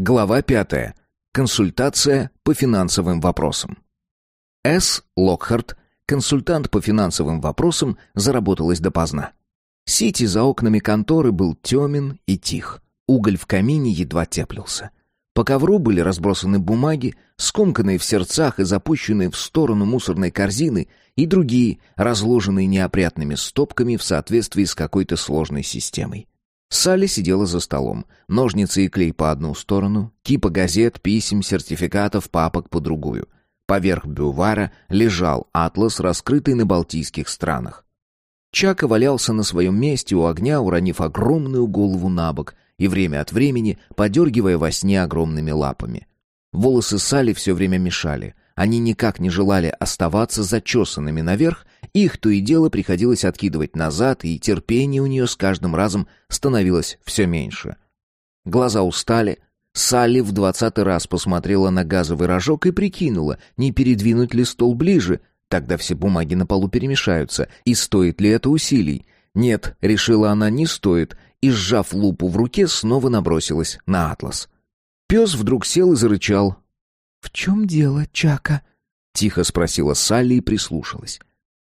Глава пятая. Консультация по финансовым вопросам. С. Локхарт, консультант по финансовым вопросам, заработалась допоздна. Сити за окнами конторы был темен и тих. Уголь в камине едва теплился. По ковру были разбросаны бумаги, скомканные в сердцах и запущенные в сторону мусорной корзины, и другие, разложенные неопрятными стопками в соответствии с какой-то сложной системой. Салли сидела за столом. Ножницы и клей по одну сторону, кипа газет, писем, сертификатов, папок по другую. Поверх бювара лежал атлас, раскрытый на Балтийских странах. Чака валялся на своем месте у огня, уронив огромную голову на бок и время от времени подергивая во сне огромными лапами. Волосы Салли все время мешали. Они никак не желали оставаться зачесанными наверх, их то и дело приходилось откидывать назад, и терпение у нее с каждым разом становилось все меньше. Глаза устали. Салли в двадцатый раз посмотрела на газовый рожок и прикинула, не передвинуть ли стол ближе, тогда все бумаги на полу перемешаются, и стоит ли это усилий. Нет, решила она, не стоит, и, сжав лупу в руке, снова набросилась на атлас. Пес вдруг сел и зарычал, «В чем дело, Чака?» — тихо спросила Салли и прислушалась.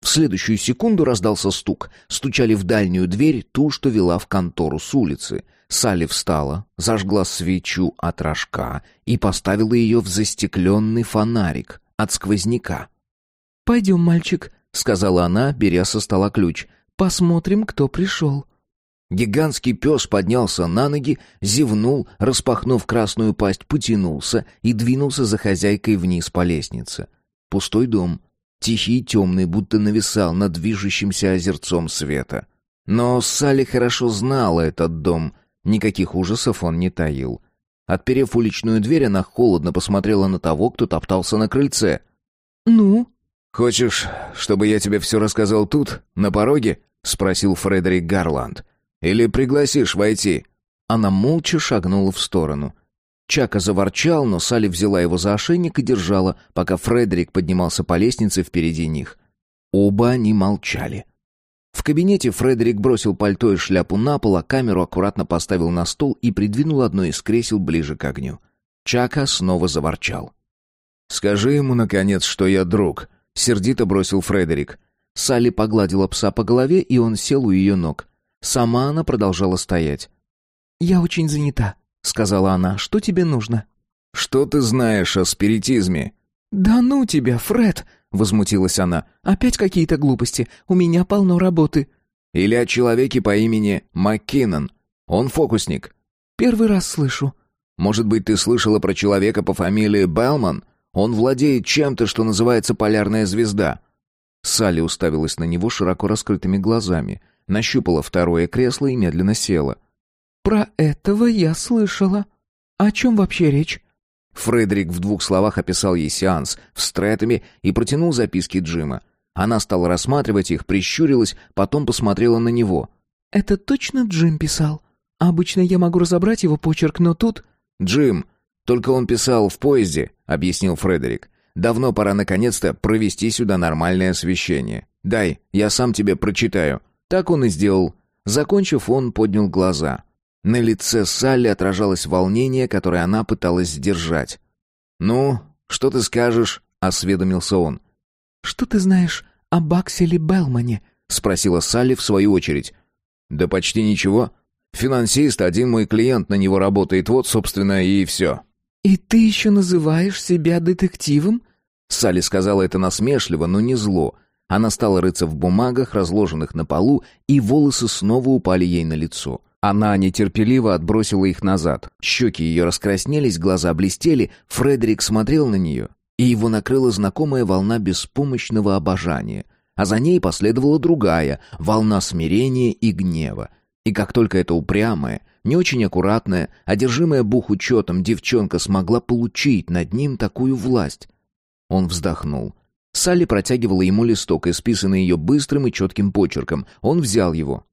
В следующую секунду раздался стук. Стучали в дальнюю дверь, ту, что вела в контору с улицы. Салли встала, зажгла свечу от рожка и поставила ее в застекленный фонарик от сквозняка. «Пойдем, мальчик», — сказала она, беря со стола ключ. «Посмотрим, кто пришел». Гигантский пес поднялся на ноги, зевнул, распахнув красную пасть, потянулся и двинулся за хозяйкой вниз по лестнице. Пустой дом, тихий и темный, будто нависал над движущимся озерцом света. Но Салли хорошо знала этот дом, никаких ужасов он не таил. Отперев уличную дверь, она холодно посмотрела на того, кто топтался на крыльце. «Ну?» «Хочешь, чтобы я тебе все рассказал тут, на пороге?» — спросил Фредерик Гарланд. Или пригласишь войти?» Она молча шагнула в сторону. Чака заворчал, но Салли взяла его за ошейник и держала, пока Фредерик поднимался по лестнице впереди них. Оба они молчали. В кабинете Фредерик бросил пальто и шляпу на пол, а камеру аккуратно поставил на стол и придвинул одно из кресел ближе к огню. Чака снова заворчал. «Скажи ему, наконец, что я друг», — сердито бросил Фредерик. Салли погладила пса по голове, и он сел у ее ног. Сама она продолжала стоять. «Я очень занята», — сказала она. «Что тебе нужно?» «Что ты знаешь о спиритизме?» «Да ну тебя, Фред!» — возмутилась она. «Опять какие-то глупости. У меня полно работы». «Или о человеке по имени Маккинон. Он фокусник». «Первый раз слышу». «Может быть, ты слышала про человека по фамилии Белман? Он владеет чем-то, что называется полярная звезда». Салли уставилась на него широко раскрытыми глазами — нащупала второе кресло и медленно села. «Про этого я слышала. О чем вообще речь?» Фредерик в двух словах описал ей сеанс в Стрэттами и протянул записки Джима. Она стала рассматривать их, прищурилась, потом посмотрела на него. «Это точно Джим писал? Обычно я могу разобрать его почерк, но тут...» «Джим. Только он писал в поезде», — объяснил Фредерик. «Давно пора наконец-то провести сюда нормальное освещение. Дай, я сам тебе прочитаю». Так он и сделал. Закончив, он поднял глаза. На лице Салли отражалось волнение, которое она пыталась сдержать. «Ну, что ты скажешь?» — осведомился он. «Что ты знаешь о Бакселе Белмане?» — спросила Салли в свою очередь. «Да почти ничего. Финансист, один мой клиент на него работает, вот, собственно, и все». «И ты еще называешь себя детективом?» Салли сказала это насмешливо, но не зло — она стала рыться в бумагах, разложенных на полу, и волосы снова упали ей на лицо. Она нетерпеливо отбросила их назад. Щеки ее раскраснелись, глаза блестели. Фредерик смотрел на нее, и его накрыла знакомая волна беспомощного обожания. А за ней последовала другая, волна смирения и гнева. И как только эта упрямая, не очень аккуратная, одержимая бухучетом девчонка смогла получить над ним такую власть. Он вздохнул. Салли протягивала ему листок, исписанный ее быстрым и четким почерком. Он взял его.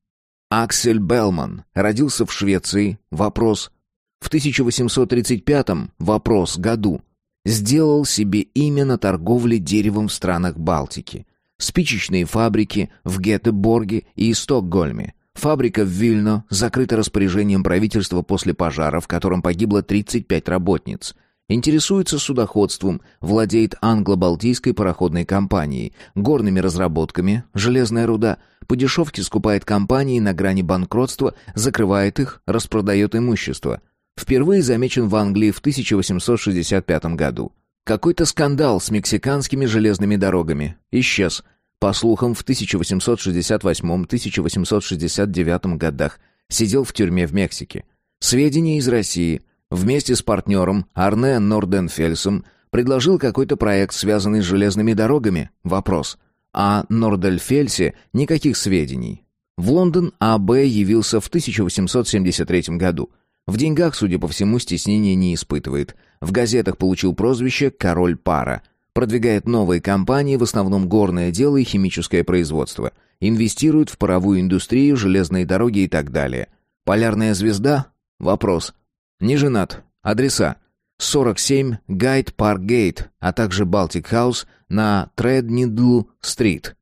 Аксель Белман родился в Швеции. Вопрос. В 1835-м, вопрос, году. Сделал себе имя на торговле деревом в странах Балтики. Спичечные фабрики в Гетеборге и Стокгольме. Фабрика в Вильно закрыта распоряжением правительства после пожара, в котором погибло 35 работниц. Интересуется судоходством, владеет англо-балтийской пароходной компанией, горными разработками, железная руда, по дешевке скупает компании на грани банкротства, закрывает их, распродает имущество. Впервые замечен в Англии в 1865 году. Какой-то скандал с мексиканскими железными дорогами. Исчез. По слухам, в 1868-1869 годах сидел в тюрьме в Мексике. Сведения из России – Вместе с партнером Арне Норденфельсом предложил какой-то проект, связанный с железными дорогами. Вопрос. О Нордельфельсе никаких сведений. В Лондон А.Б. явился в 1873 году. В деньгах, судя по всему, стеснения не испытывает. В газетах получил прозвище «Король пара». Продвигает новые компании, в основном горное дело и химическое производство. Инвестирует в паровую индустрию, железные дороги и так далее. Полярная звезда? Вопрос. Не женат. Адреса. 47 Гайд Парк Гейт, а также Балтик Хаус на Треднидл-стрит.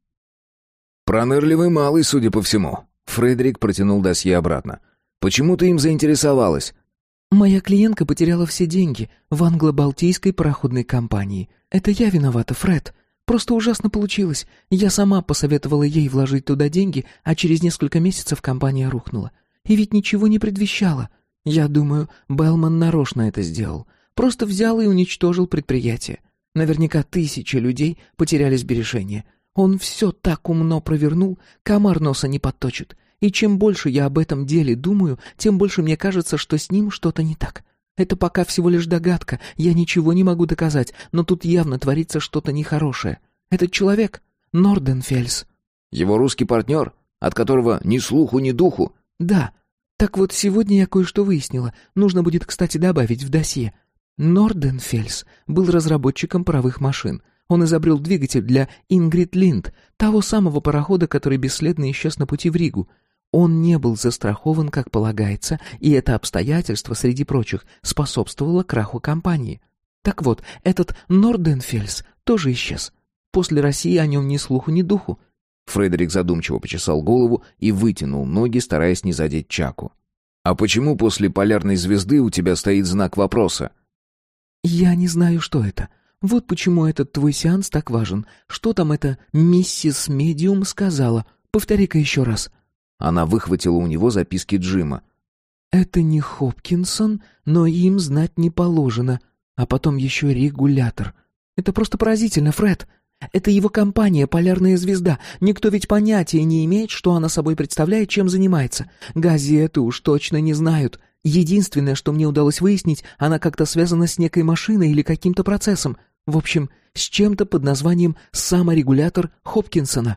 Пронырливый малый, судя по всему. Фредерик протянул досье обратно. Почему ты им заинтересовалась? Моя клиентка потеряла все деньги в англо-балтийской пароходной компании. Это я виновата, Фред. Просто ужасно получилось. Я сама посоветовала ей вложить туда деньги, а через несколько месяцев компания рухнула. И ведь ничего не предвещало. Я думаю, Белман нарочно это сделал. Просто взял и уничтожил предприятие. Наверняка тысячи людей потеряли сбережения. Он все так умно провернул, комар носа не подточит. И чем больше я об этом деле думаю, тем больше мне кажется, что с ним что-то не так. Это пока всего лишь догадка, я ничего не могу доказать, но тут явно творится что-то нехорошее. Этот человек — Норденфельс. Его русский партнер, от которого ни слуху, ни духу? Да, так вот, сегодня я кое-что выяснила. Нужно будет, кстати, добавить в досье. Норденфельс был разработчиком паровых машин. Он изобрел двигатель для Ингрид Линд, того самого парохода, который бесследно исчез на пути в Ригу. Он не был застрахован, как полагается, и это обстоятельство, среди прочих, способствовало краху компании. Так вот, этот Норденфельс тоже исчез. После России о нем ни слуху, ни духу. Фредерик задумчиво почесал голову и вытянул ноги, стараясь не задеть Чаку. «А почему после полярной звезды у тебя стоит знак вопроса?» «Я не знаю, что это. Вот почему этот твой сеанс так важен. Что там эта миссис Медиум сказала? Повтори-ка еще раз». Она выхватила у него записки Джима. «Это не Хопкинсон, но им знать не положено. А потом еще регулятор. Это просто поразительно, Фред. Это его компания «Полярная звезда». Никто ведь понятия не имеет, что она собой представляет, чем занимается. Газеты уж точно не знают. Единственное, что мне удалось выяснить, она как-то связана с некой машиной или каким-то процессом. В общем, с чем-то под названием «саморегулятор Хопкинсона».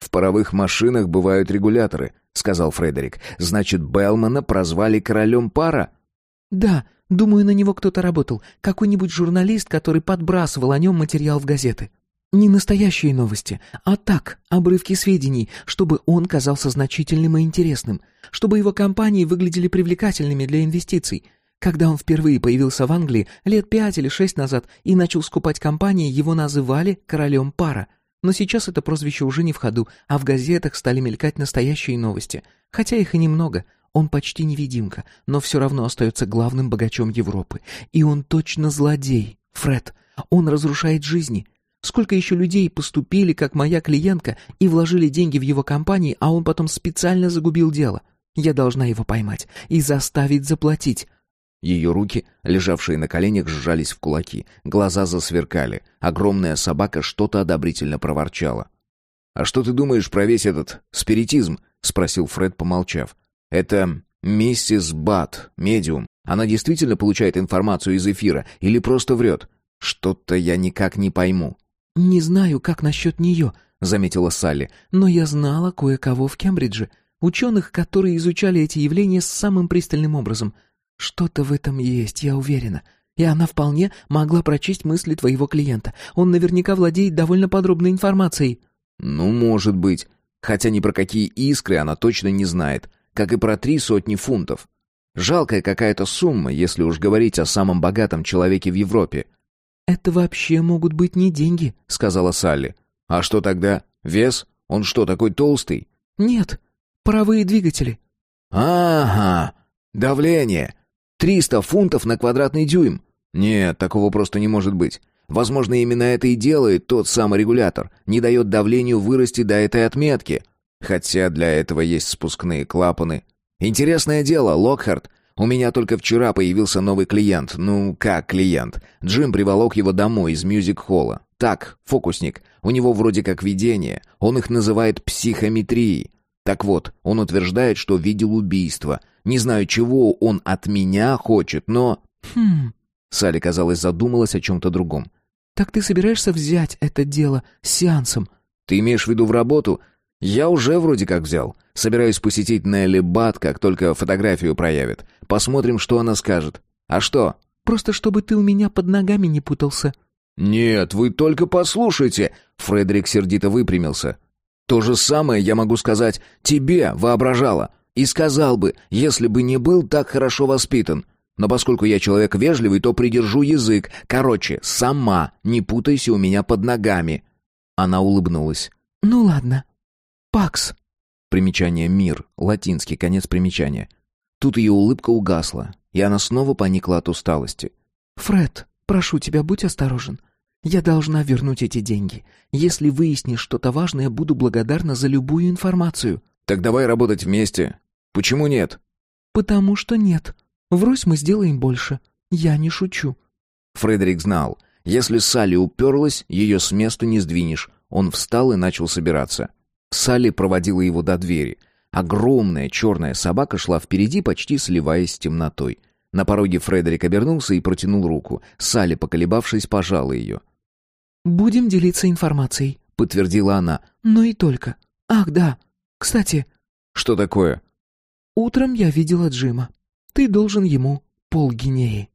«В паровых машинах бывают регуляторы», — сказал Фредерик. «Значит, Белмана прозвали королем пара?» «Да, думаю, на него кто-то работал. Какой-нибудь журналист, который подбрасывал о нем материал в газеты». Не настоящие новости, а так, обрывки сведений, чтобы он казался значительным и интересным, чтобы его компании выглядели привлекательными для инвестиций. Когда он впервые появился в Англии лет пять или шесть назад и начал скупать компании, его называли «королем пара». Но сейчас это прозвище уже не в ходу, а в газетах стали мелькать настоящие новости. Хотя их и немного. Он почти невидимка, но все равно остается главным богачом Европы. И он точно злодей, Фред. Он разрушает жизни. Сколько еще людей поступили, как моя клиентка, и вложили деньги в его компании, а он потом специально загубил дело. Я должна его поймать и заставить заплатить. Ее руки, лежавшие на коленях, сжались в кулаки, глаза засверкали. Огромная собака что-то одобрительно проворчала. «А что ты думаешь про весь этот спиритизм?» — спросил Фред, помолчав. «Это миссис Бат, медиум. Она действительно получает информацию из эфира или просто врет? Что-то я никак не пойму». «Не знаю, как насчет нее», — заметила Салли, «но я знала кое-кого в Кембридже, ученых, которые изучали эти явления с самым пристальным образом. Что-то в этом есть, я уверена. И она вполне могла прочесть мысли твоего клиента. Он наверняка владеет довольно подробной информацией». «Ну, может быть. Хотя ни про какие искры она точно не знает, как и про три сотни фунтов. Жалкая какая-то сумма, если уж говорить о самом богатом человеке в Европе». «Это вообще могут быть не деньги», — сказала Салли. «А что тогда? Вес? Он что, такой толстый?» «Нет. Паровые двигатели». «Ага, давление. Триста фунтов на квадратный дюйм. Нет, такого просто не может быть. Возможно, именно это и делает тот самый регулятор, не дает давлению вырасти до этой отметки. Хотя для этого есть спускные клапаны. Интересное дело, Локхарт. У меня только вчера появился новый клиент. Ну, как клиент? Джим приволок его домой из мюзик-холла. Так, фокусник. У него вроде как видение. Он их называет психометрией. Так вот, он утверждает, что видел убийство. Не знаю, чего он от меня хочет, но... «Хм...» Салли, казалось, задумалась о чем-то другом. «Так ты собираешься взять это дело с сеансом?» «Ты имеешь в виду в работу?» «Я уже вроде как взял. Собираюсь посетить Нелли Бат, как только фотографию проявит. Посмотрим, что она скажет. А что?» «Просто чтобы ты у меня под ногами не путался». «Нет, вы только послушайте!» Фредерик сердито выпрямился. «То же самое я могу сказать тебе, воображала. И сказал бы, если бы не был так хорошо воспитан. Но поскольку я человек вежливый, то придержу язык. Короче, сама не путайся у меня под ногами». Она улыбнулась. «Ну ладно. Пакс». Примечание «мир», латинский, конец примечания. Тут ее улыбка угасла, и она снова поникла от усталости. «Фред, прошу тебя, будь осторожен. Я должна вернуть эти деньги. Если выяснишь что-то важное, буду благодарна за любую информацию». «Так давай работать вместе. Почему нет?» «Потому что нет. Врозь мы сделаем больше. Я не шучу». Фредерик знал, если Салли уперлась, ее с места не сдвинешь. Он встал и начал собираться. Салли проводила его до двери. Огромная черная собака шла впереди, почти сливаясь с темнотой. На пороге Фредерик обернулся и протянул руку. Салли, поколебавшись, пожала ее. «Будем делиться информацией», — подтвердила она. «Но и только. Ах, да. Кстати...» «Что такое?» «Утром я видела Джима. Ты должен ему полгинеи».